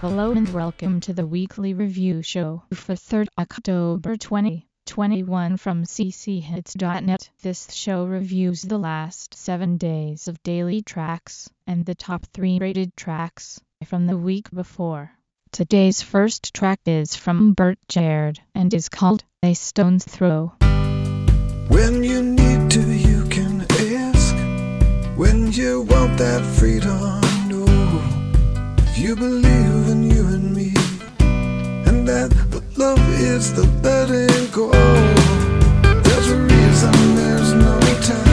Hello and welcome to the weekly review show for 3rd October 2021 from cchits.net. This show reviews the last 7 days of daily tracks and the top 3 rated tracks from the week before. Today's first track is from Bert Jared and is called A Stone's Throw. When you need to, you can ask. When you want that freedom, you believe in you and me, and that the love is the letting go. There's a reason there's no time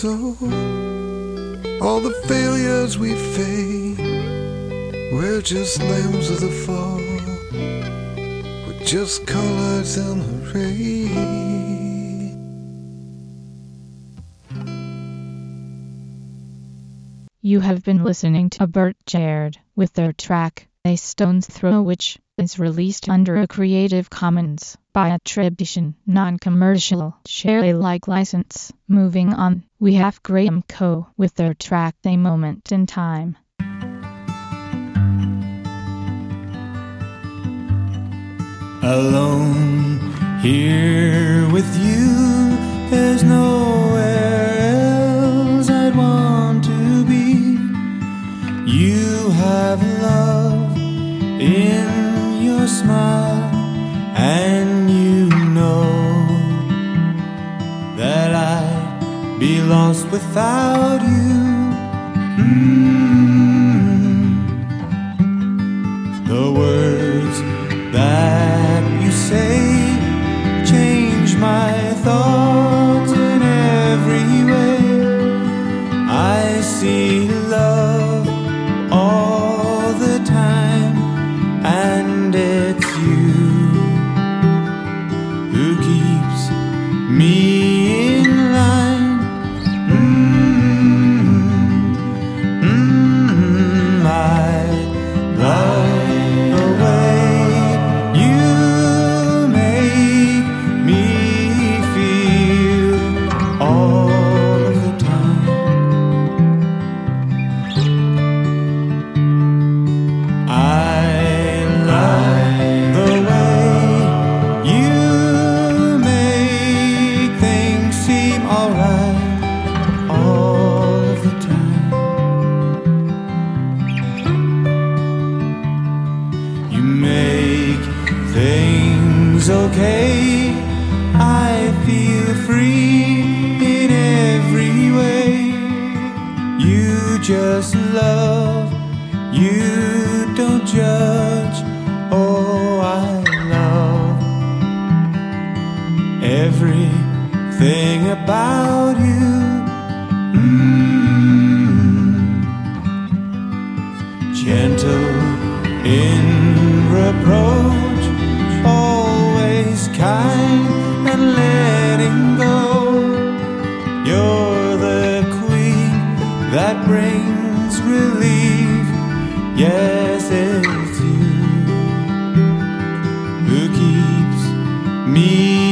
soul, all the failures we fade. We're just lambs of the fall. We're just colors in the rain. You have been listening to Bert Jared with their track A Stone's Throw which is released under a Creative Commons by attribution, non-commercial, share Alike license. Moving on, we have Graham Co. with their track A Moment in Time. alone here with you. There's nowhere and you know that I'd be lost without you. Brings relief. Yes, it's you who keeps me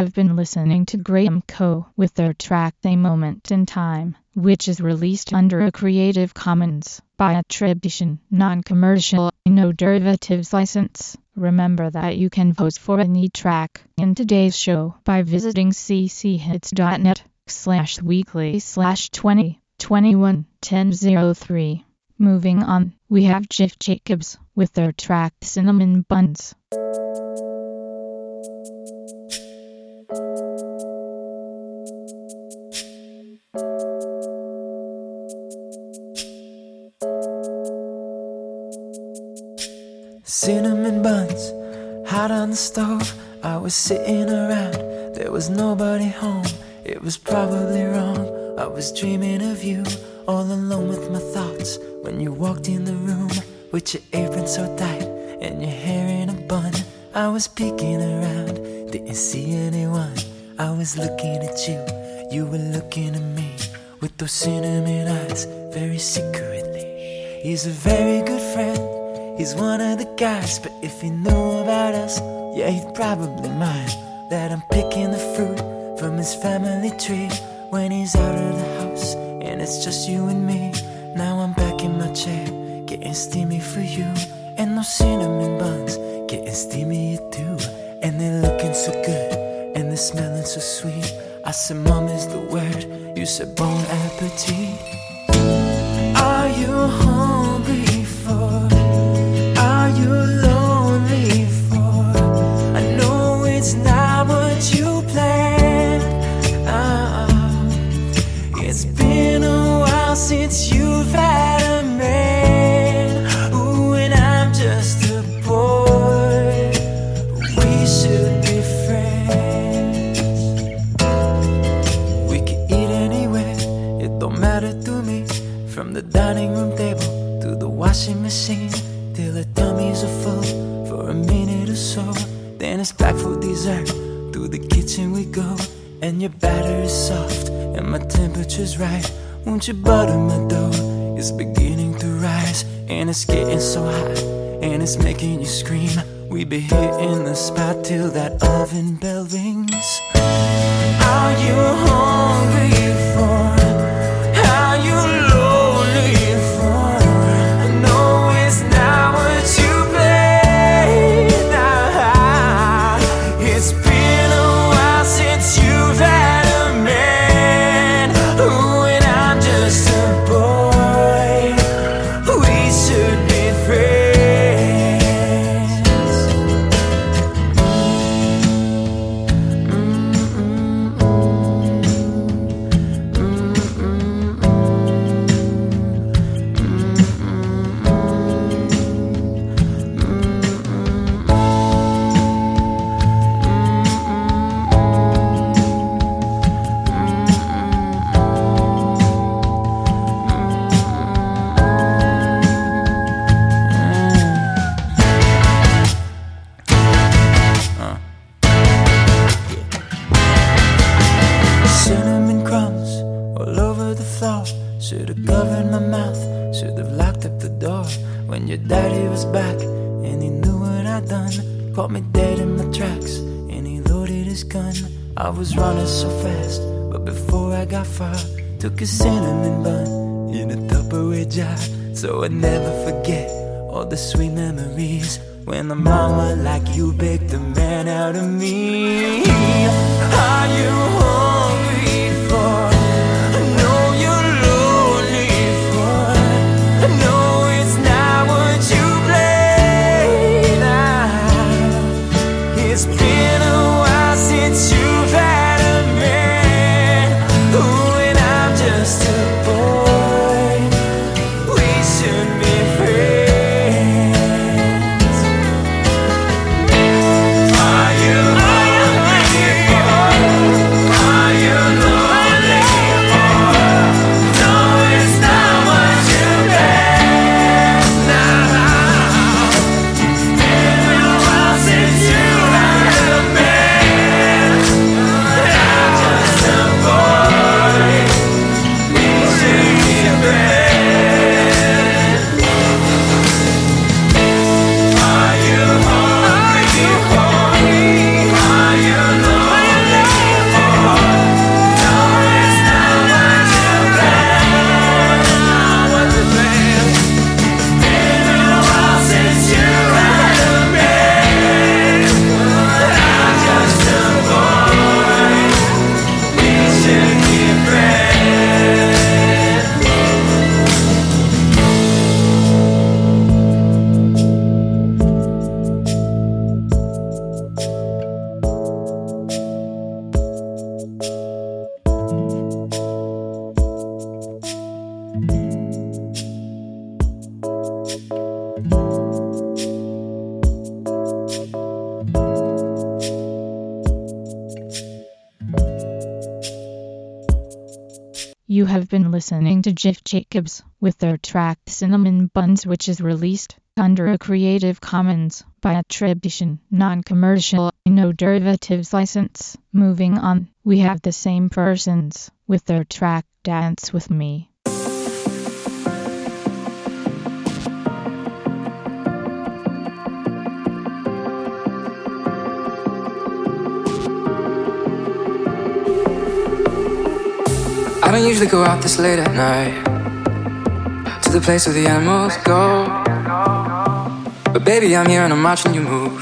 have been listening to Graham Co. with their track A Moment in Time, which is released under a Creative Commons by attribution, non-commercial, no derivatives license. Remember that you can vote for any track in today's show by visiting cchits.net slash weekly slash 20 21 1003. Moving on, we have Jiff Jacobs with their track Cinnamon Buns. Stove. I was sitting around, there was nobody home. It was probably wrong. I was dreaming of you, all alone with my thoughts. When you walked in the room with your apron so tight and your hair in a bun, I was peeking around, didn't see anyone. I was looking at you, you were looking at me with those cinnamon eyes, very secretly. He's a very good friend. He's one of the guys, but if he knew about us, yeah, he'd probably mind that I'm picking the fruit from his family tree when he's out of the house and it's just you and me. Now I'm back in my chair, getting steamy for you, and those cinnamon buns getting steamy too, and they're looking so good and they're smelling so sweet. I said, Mom is the word. You said, Bon appetit. Are you hungry It's back for dessert. Through the kitchen we go, and your batter is soft, and my temperature's right. Won't you butter my dough? It's beginning to rise, and it's getting so hot, and it's making you scream. We be hitting the spot till that oven bell rings. Are you hungry for? Should've covered my mouth, should've locked up the door. When your daddy was back and he knew what I'd done, caught me dead in my tracks and he loaded his gun. I was running so fast, but before I got far, took a cinnamon bun in a Tupperware jar, so I'd never forget all the sweet memories when a mama like you picked a man out of me. Are you to Jiff Jacobs with their track Cinnamon Buns which is released under a Creative Commons by attribution, non-commercial, no derivatives license. Moving on, we have the same persons with their track Dance With Me. I don't usually go out this late at night to the place where the animals go. But baby, I'm here and I'm watching you move.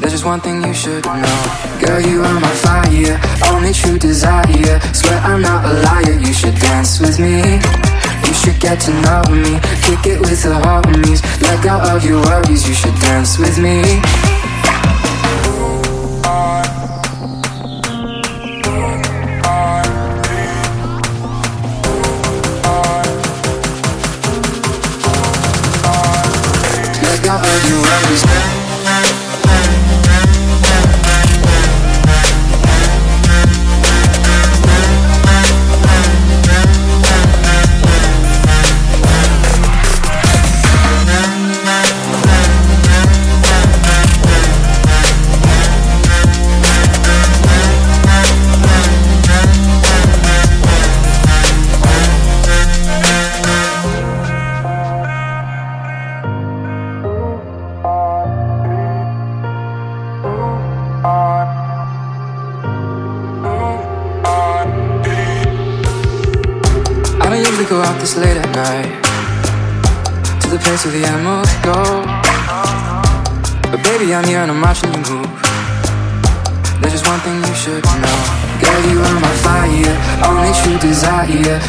There's just one thing you should know. Girl, you are my fire, only true desire. Swear I'm not a liar, you should dance with me. You should get to know me, kick it with the homies. Let go of your worries, you should dance with me.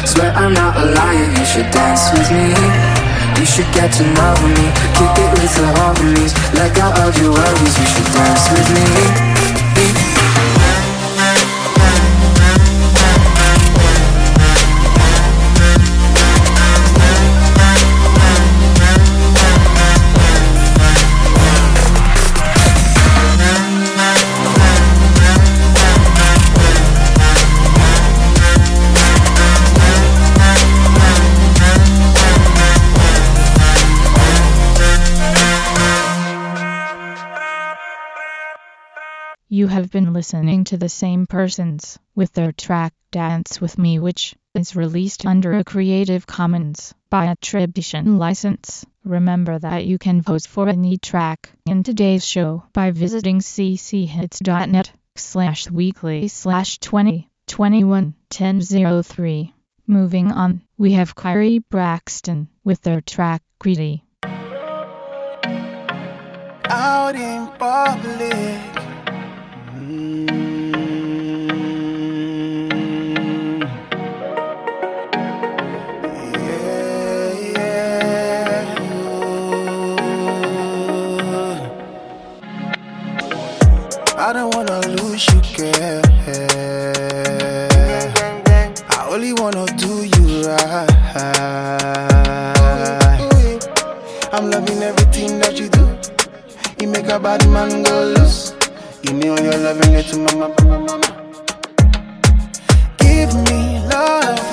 Swear I'm not a liar, you should dance with me. You should get to know me, kick it with the homies. Let go of your worries, you should dance with me. Listening to the same persons with their track Dance With Me which is released under a Creative Commons by attribution license. Remember that you can vote for any track in today's show by visiting cchits.net slash weekly slash 20 21 1003. Moving on, we have Kyrie Braxton with their track Greedy. Out in public. I don't wanna lose you, girl. I only wanna do you right. I'm loving everything that you do. You make a bad man go me all your loving, let to mama, mama, mama. Give me loving.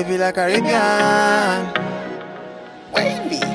Wavy like Caribbean. Wavy.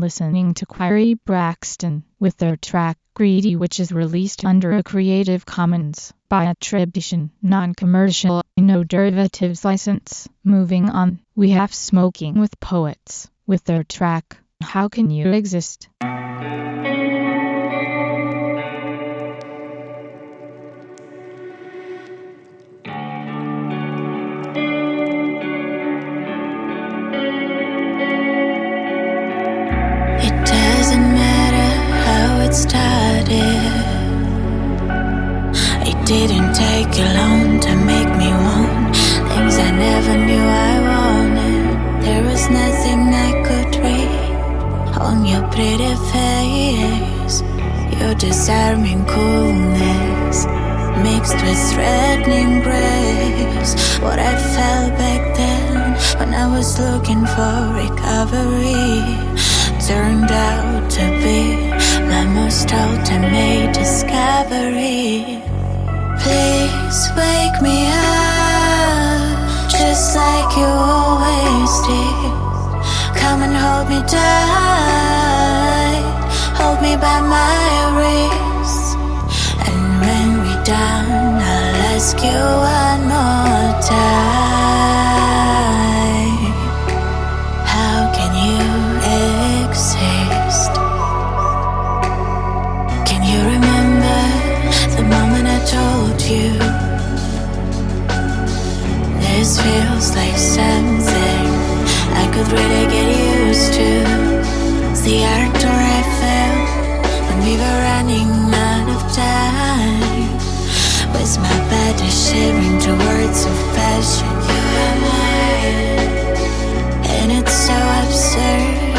Listening to Kyrie Braxton with their track Greedy which is released under a Creative Commons by attribution, non-commercial, no derivatives license. Moving on, we have Smoking with Poets with their track How Can You Exist? Didn't take you long to make me want things I never knew I wanted. There was nothing I could read on your pretty face. Your disarming coolness mixed with threatening grace. What I felt back then when I was looking for recovery turned out to be my most ultimate discovery. Please wake me up, just like you always did. Come and hold me tight, hold me by my wrist. And when we're done, I'll ask you The ardor I felt when we were running out of time. Was my body shivering to words of passion? You are mine, and it's so absurd.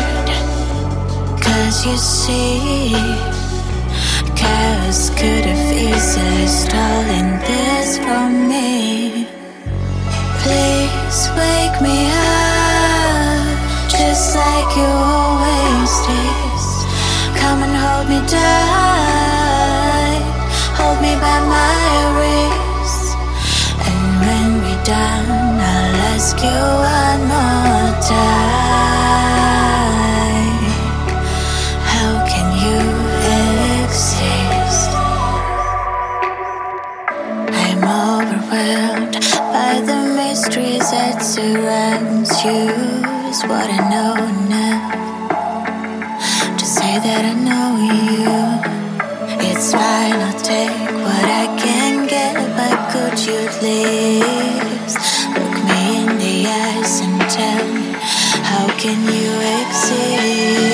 Cause you see, chaos could have easily stolen this from me. Please wake me up, just like you me tight, hold me by my wrist. And when we're done, I'll ask you one more time. How can you exist? I'm overwhelmed by the mysteries that surrounds you. Is what I know please look me in the eyes and tell me how can you exist?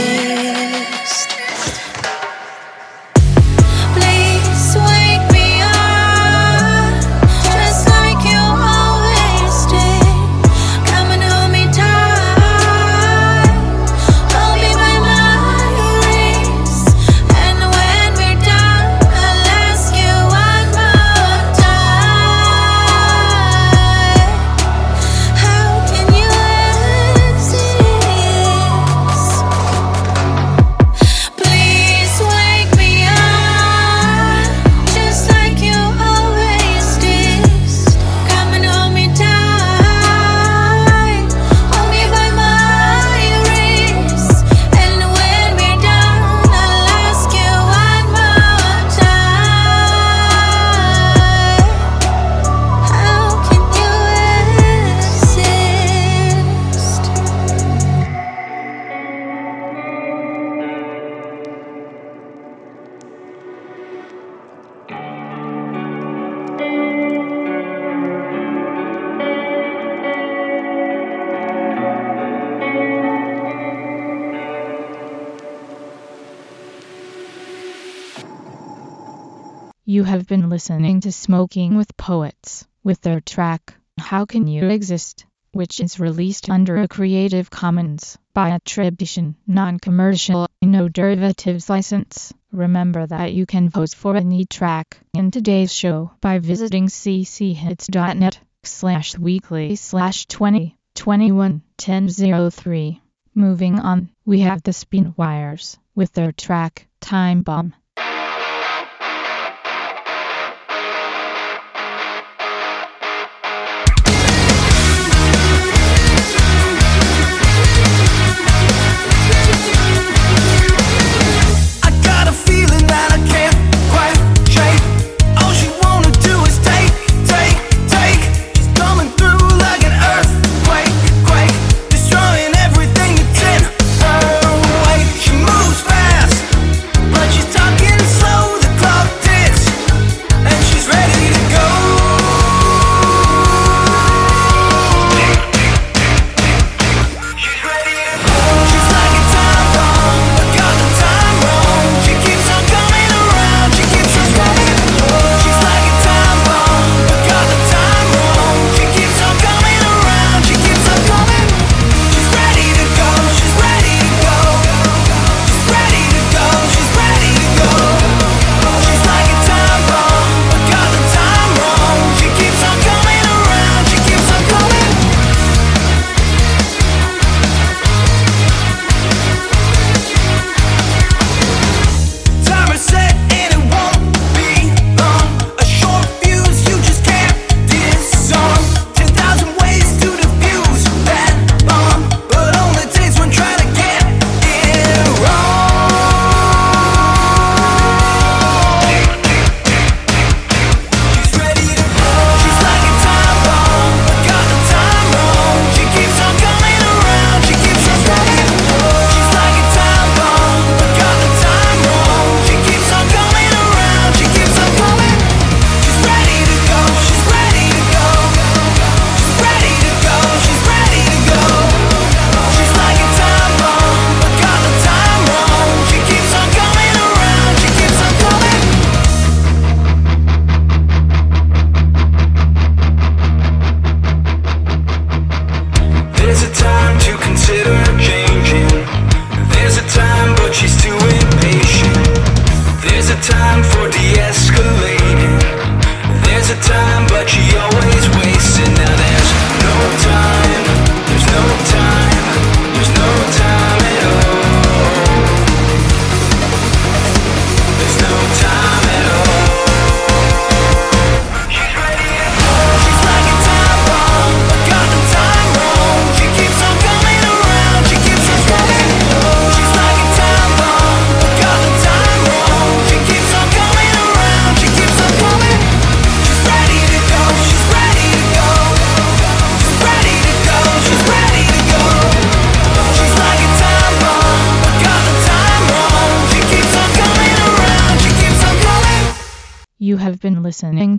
You have been listening to Smoking with Poets, with their track, How Can You Exist, which is released under a Creative Commons by attribution, non-commercial, no derivatives license. Remember that you can vote for any track in today's show by visiting cchits.net slash weekly slash 20 21 1003. Moving on, we have the Spin Wires with their track, Time Bomb.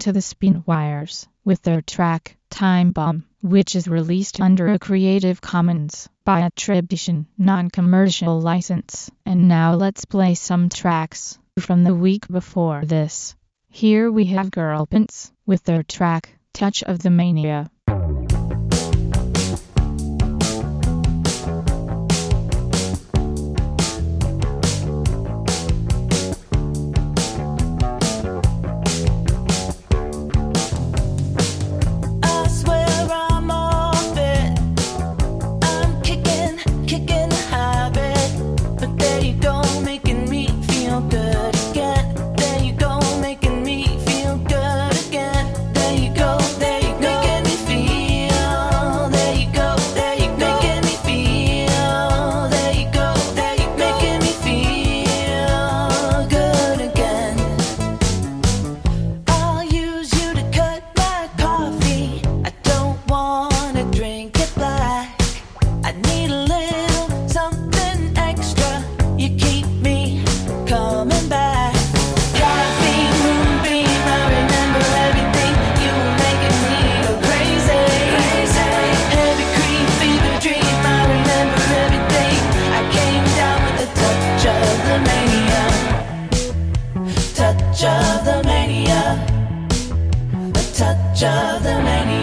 To the Spinwires with their track Time Bomb, which is released under a Creative Commons by attribution, non-commercial license. And now let's play some tracks from the week before this. Here we have Girl Pants with their track Touch of the Mania. It was a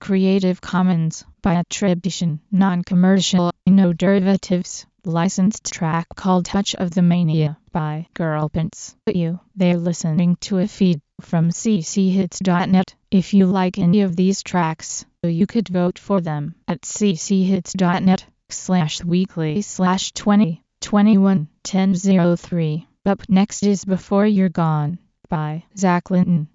Creative Commons by attribution, non-commercial, no derivatives, licensed track called Touch of the Mania by Girlpants. You, they're listening to a feed from cchits.net. If you like any of these tracks, you could vote for them at cchits.net slash weekly slash 20 21 1003. Up next is Before You're Gone by Zach Linton.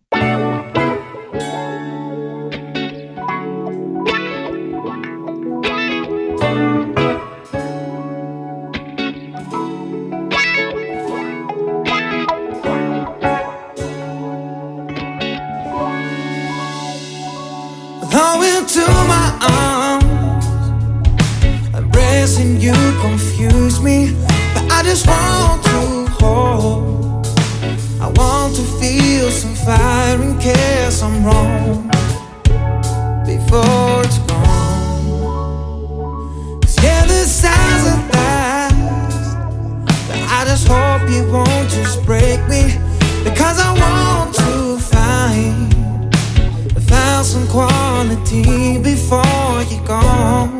you confuse me. But I just want to hold. I want to feel some fire in case I'm wrong before it's gone. Cause yeah, the signs are last. But I just hope you won't just break me. Because I want to find a thousand quality before you're gone.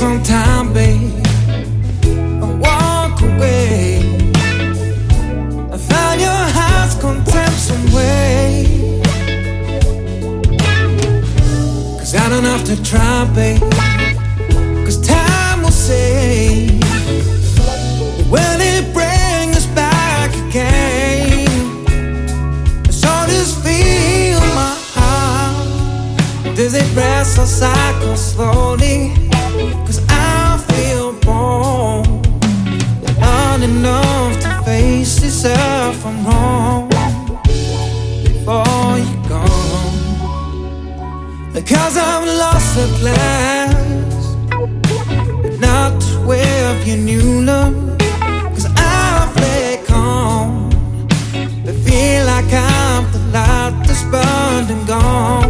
So take babe, and walk away. I found your heart's contempt some way. Cause I don't have to try, babe. Cause time will say Will it bring us back again? So this feel my heart Does it rest or cycle slowly? Because I've lost the glass But not where your new love. Cause I've let calm. But feel like I'm the light that's burned and gone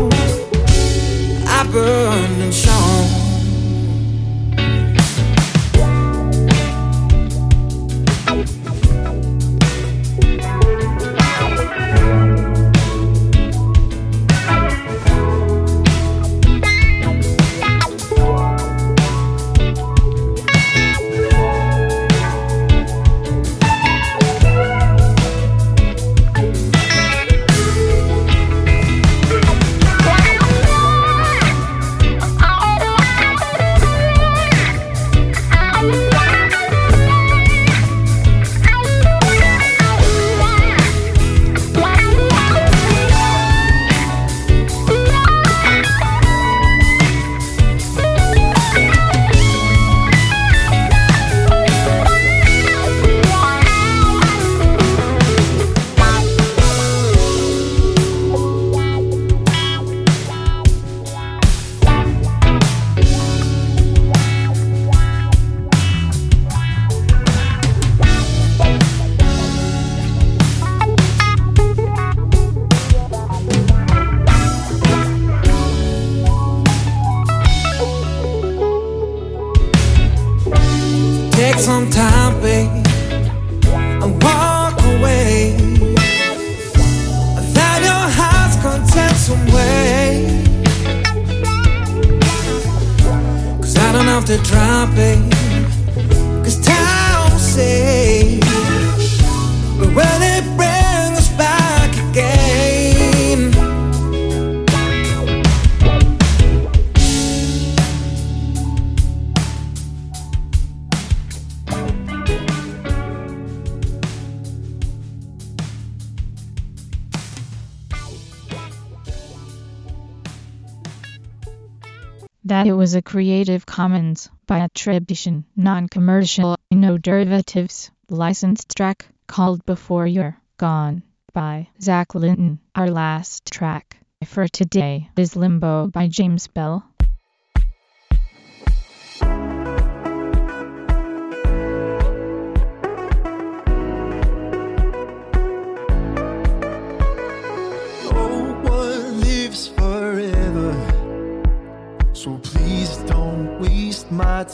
Was a Creative Commons by attribution, non-commercial, no derivatives, licensed track called Before You're Gone by Zach Linton. Our last track for today is Limbo by James Bell.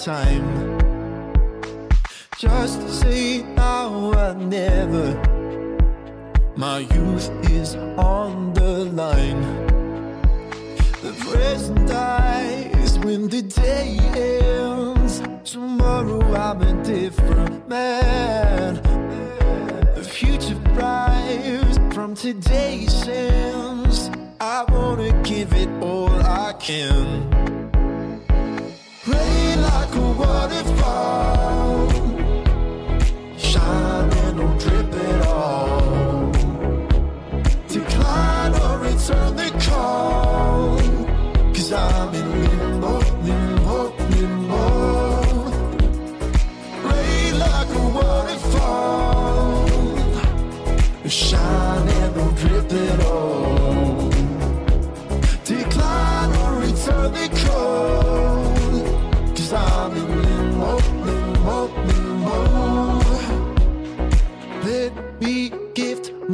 Time. Just to say now or never. My youth is on the line. The present dies when the day ends. Tomorrow I'm a different man. The future thrives from today's sins. I wanna give it all I can.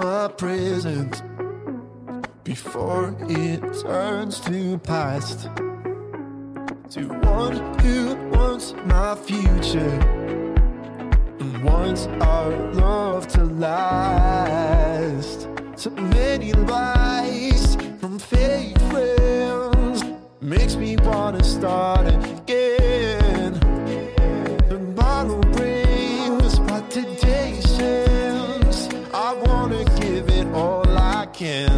My present before it turns to past. To one who wants my future, and wants our love to last. So many lies from fake friends makes me wanna start again. I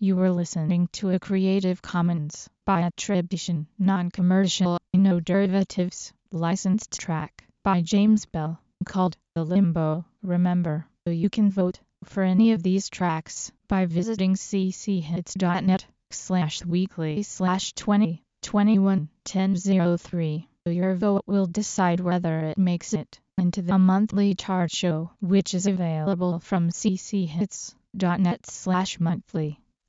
You were listening to a Creative Commons by attribution, non-commercial, no derivatives, licensed track by James Bell called The Limbo. Remember, you can vote for any of these tracks by visiting cchits.net slash weekly slash 20 21 1003. Your vote will decide whether it makes it into the monthly chart show, which is available from cchits.net slash monthly.